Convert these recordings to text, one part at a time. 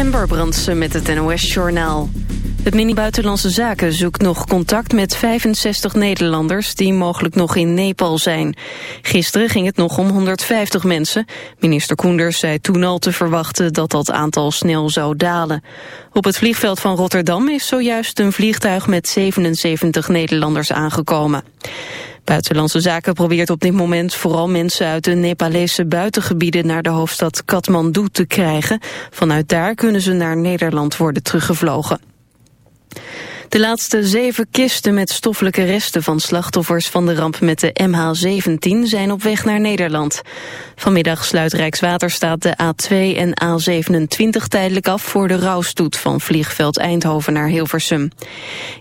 Ember Brandsen met het NOS-journaal. Het mini-buitenlandse zaken zoekt nog contact met 65 Nederlanders... die mogelijk nog in Nepal zijn. Gisteren ging het nog om 150 mensen. Minister Koenders zei toen al te verwachten dat dat aantal snel zou dalen. Op het vliegveld van Rotterdam is zojuist een vliegtuig met 77 Nederlanders aangekomen. Buitenlandse Zaken probeert op dit moment vooral mensen uit de Nepalese buitengebieden naar de hoofdstad Kathmandu te krijgen. Vanuit daar kunnen ze naar Nederland worden teruggevlogen. De laatste zeven kisten met stoffelijke resten van slachtoffers van de ramp met de MH17 zijn op weg naar Nederland. Vanmiddag sluit Rijkswaterstaat de A2 en A27 tijdelijk af voor de rouwstoet van vliegveld Eindhoven naar Hilversum.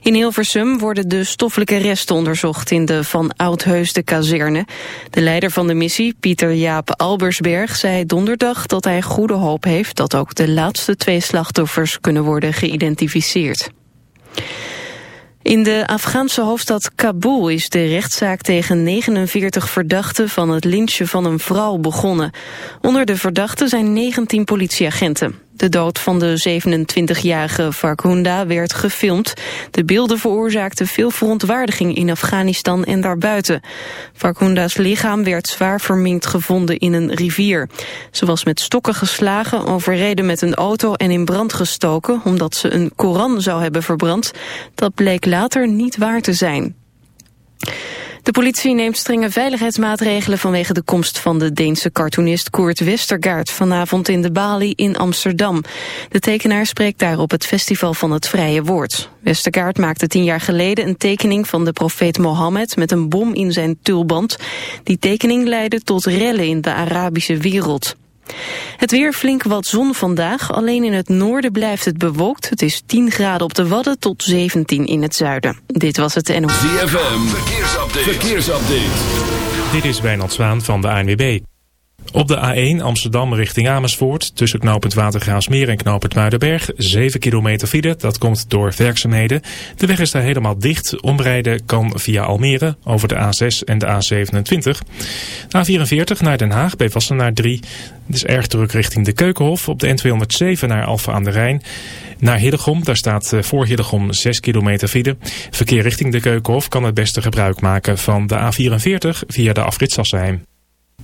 In Hilversum worden de stoffelijke resten onderzocht in de Van Oudheusde kazerne. De leider van de missie, Pieter Jaap Albersberg, zei donderdag dat hij goede hoop heeft dat ook de laatste twee slachtoffers kunnen worden geïdentificeerd. In de Afghaanse hoofdstad Kabul is de rechtszaak tegen 49 verdachten van het lynchen van een vrouw begonnen. Onder de verdachten zijn 19 politieagenten. De dood van de 27-jarige Farkhunda werd gefilmd. De beelden veroorzaakten veel verontwaardiging in Afghanistan en daarbuiten. Farkhunda's lichaam werd zwaar verminkt gevonden in een rivier. Ze was met stokken geslagen, overreden met een auto en in brand gestoken... omdat ze een Koran zou hebben verbrand. Dat bleek later niet waar te zijn. De politie neemt strenge veiligheidsmaatregelen vanwege de komst van de Deense cartoonist Koert Westergaard vanavond in de Bali in Amsterdam. De tekenaar spreekt daar op het Festival van het Vrije Woord. Westergaard maakte tien jaar geleden een tekening van de profeet Mohammed met een bom in zijn tulband. Die tekening leidde tot rellen in de Arabische wereld. Het weer flink wat zon vandaag, alleen in het noorden blijft het bewolkt. Het is 10 graden op de Wadden tot 17 in het zuiden. Dit was het NOS. ZFM, verkeersupdate. verkeersupdate. Dit is Wijnald Zwaan van de ANWB. Op de A1 Amsterdam richting Amersfoort tussen knooppunt Watergraafsmeer en knooppunt Muidenberg 7 kilometer file. Dat komt door werkzaamheden. De weg is daar helemaal dicht. Omrijden kan via Almere over de A6 en de A27. A44 naar Den Haag bij Wassenaar 3. Het is erg druk richting de Keukenhof. Op de N207 naar Alfa aan de Rijn. Naar Hillegom, daar staat eh, voor Hillegom 6 kilometer file. Verkeer richting de Keukenhof kan het beste gebruik maken van de A44 via de afrit.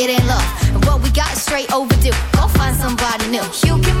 it ain't love. And what we got is straight overdue. Go find somebody new. You can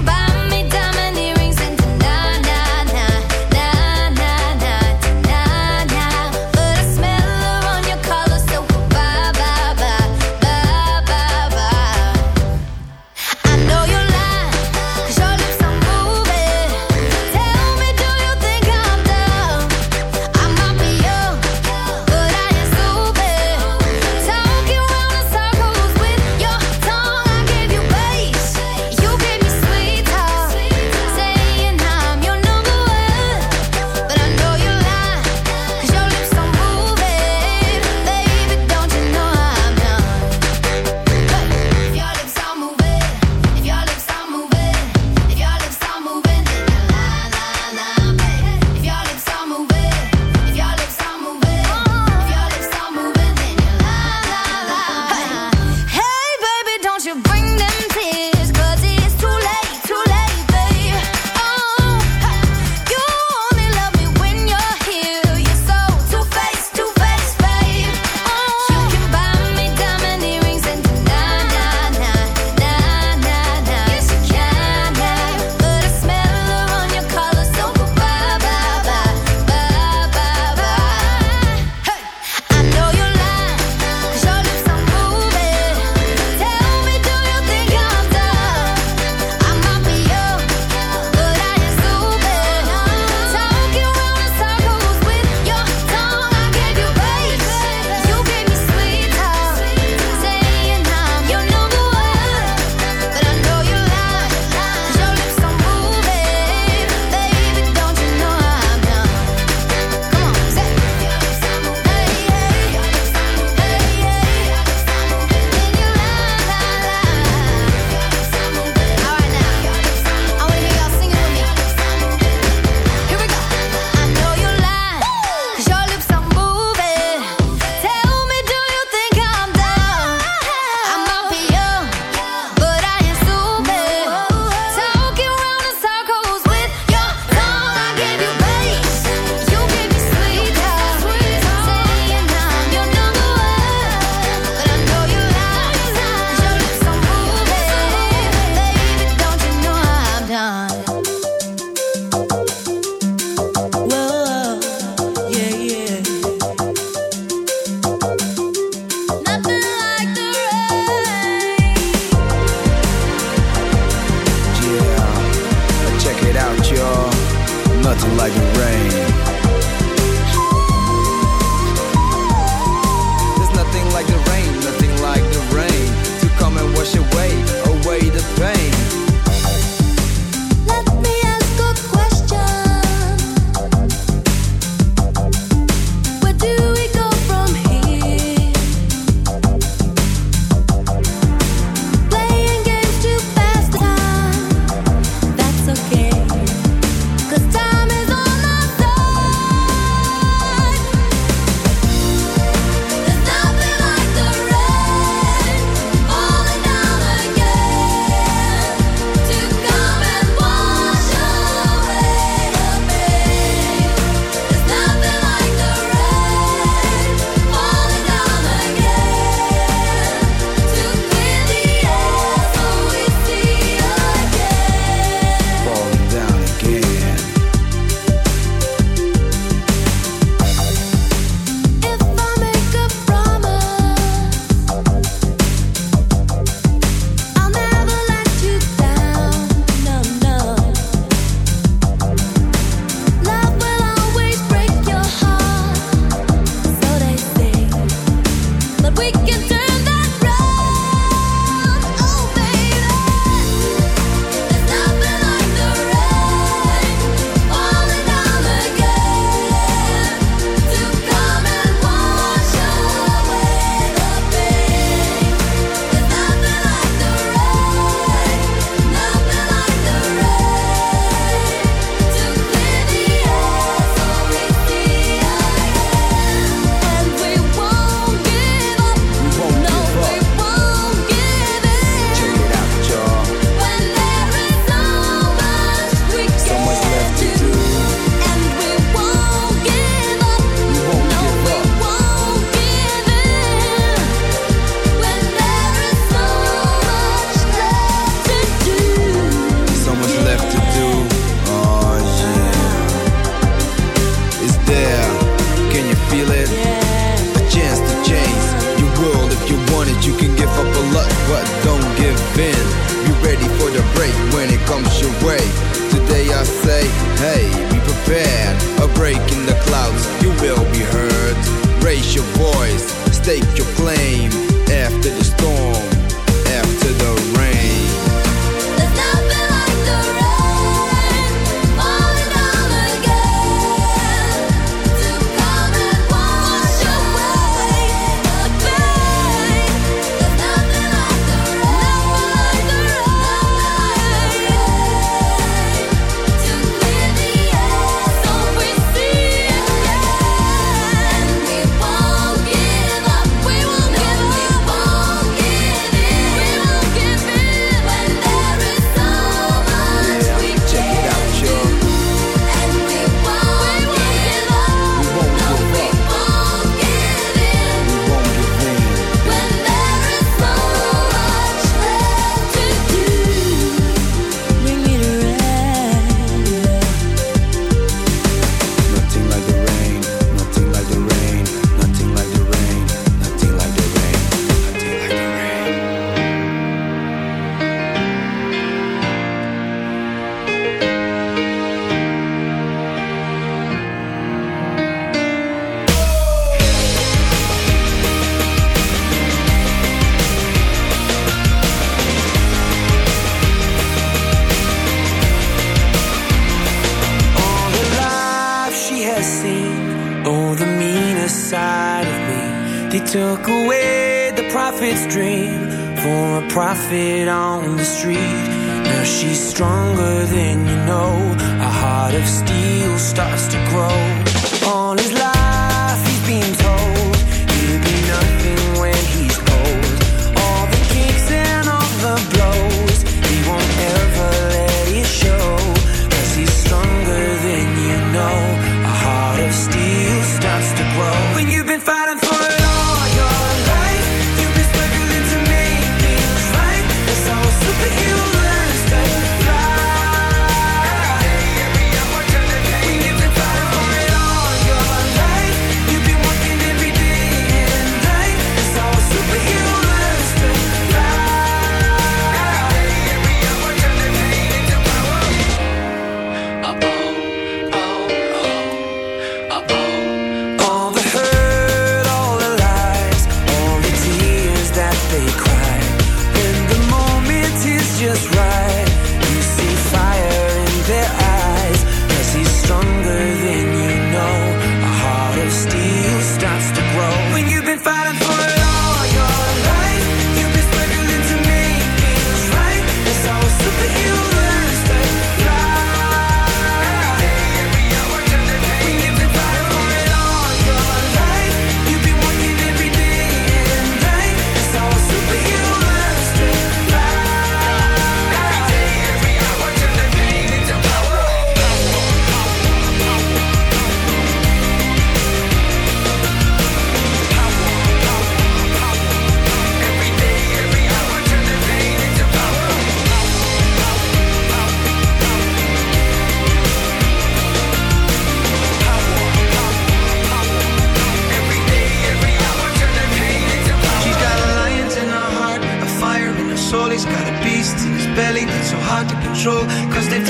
way. Today I say, hey, be prepared. A break in the clouds, you will be heard. Raise your voice, stake your claim after the storm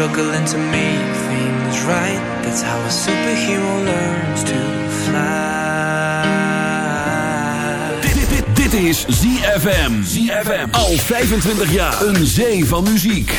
Struggling to make things right. That's how a superhero learns to fly. Dit, dit, dit is ZFM. ZFM. Al 25 jaar. Een zee van muziek.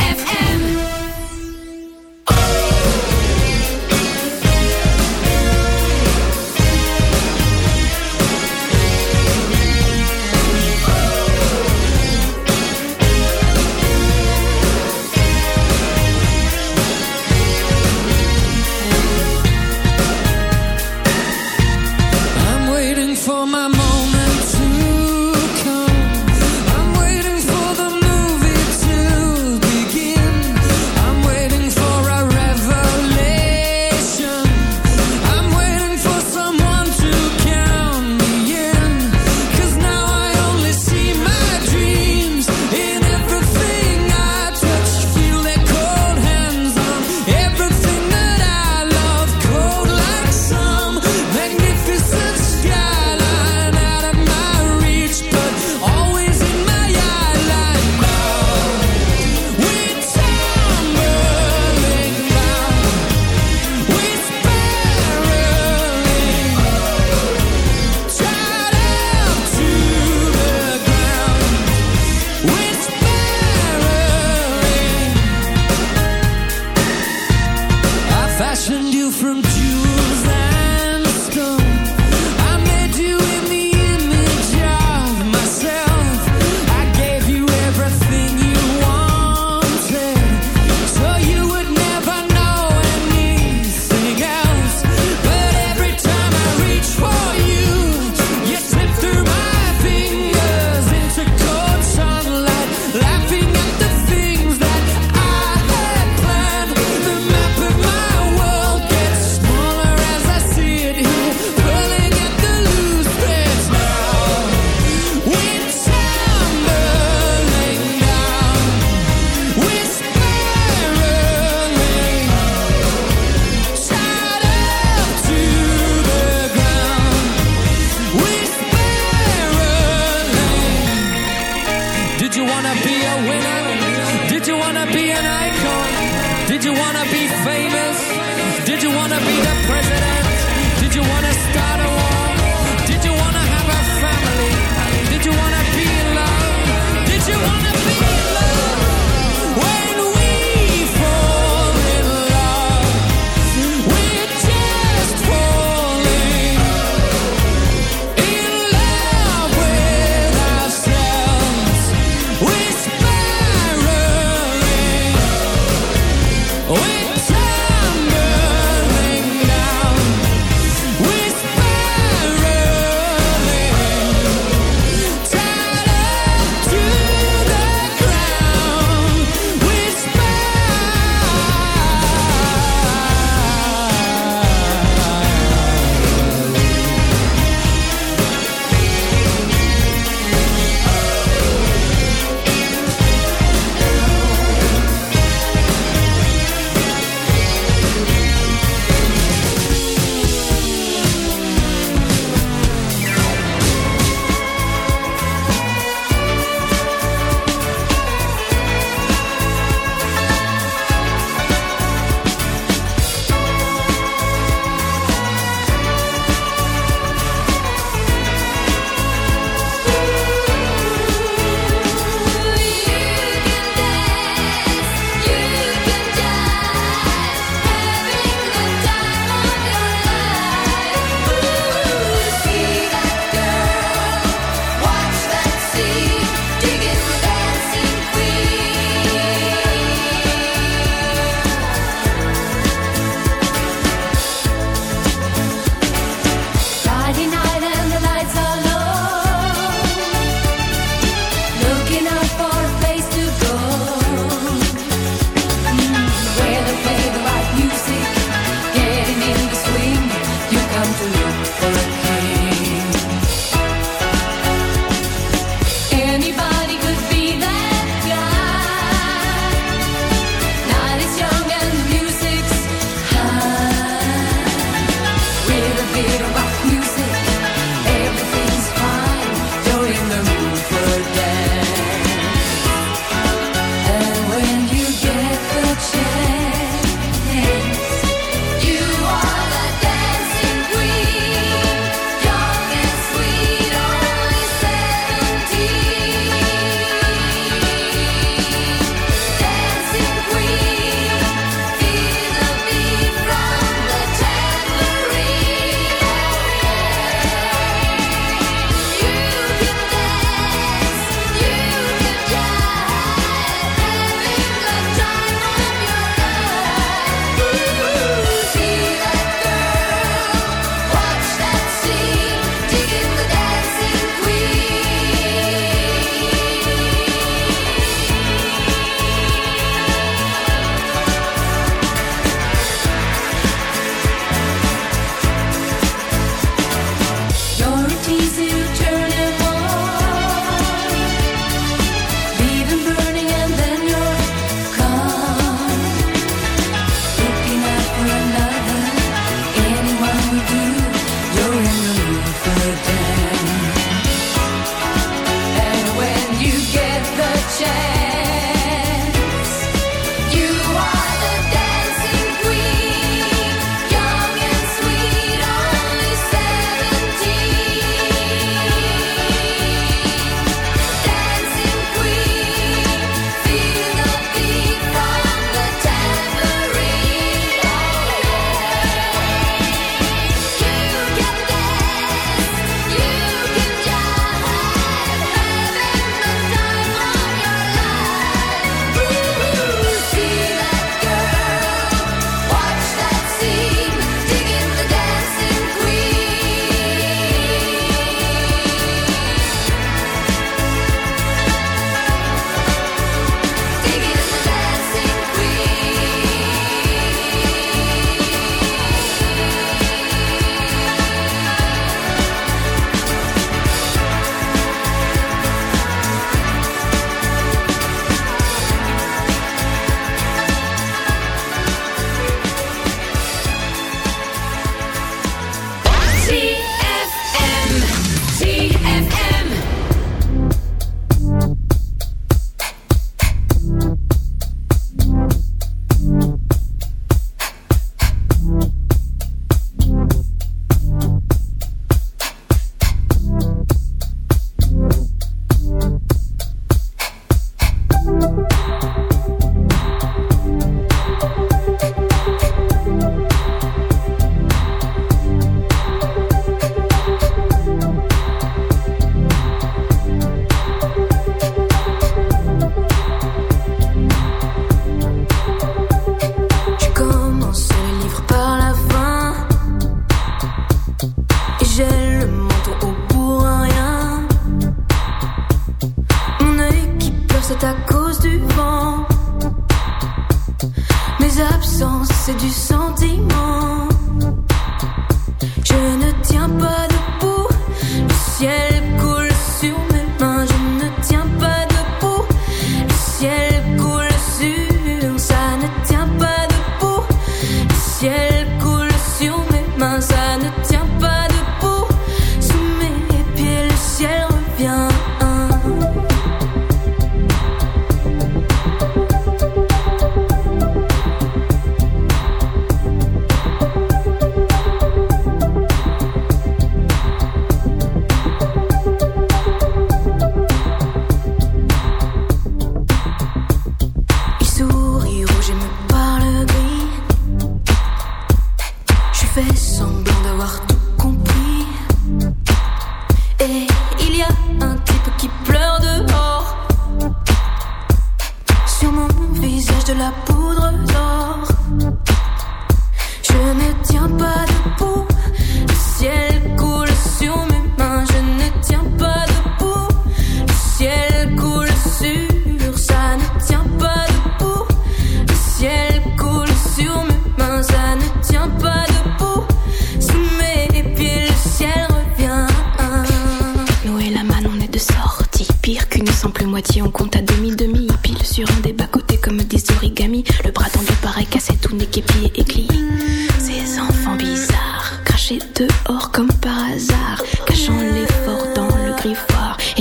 wanna be an icon? Did you wanna be famous? Did you wanna be the president? Did you wanna start a war? Did you wanna have a family? Did you wanna be in love? Did you wanna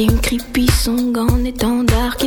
une creepy song en étendard qui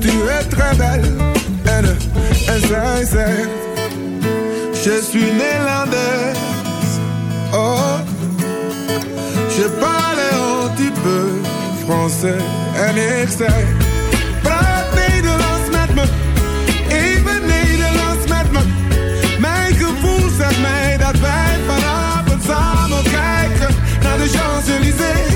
Tu es très belle. En zij zegt, je suis néerlandaise. Oh, je parle un petit peu français. En ik zei, me, even Nederlands met me. Mijn gevoel zegt mij dat wij vanavond samen kijken naar de Champs-Élysées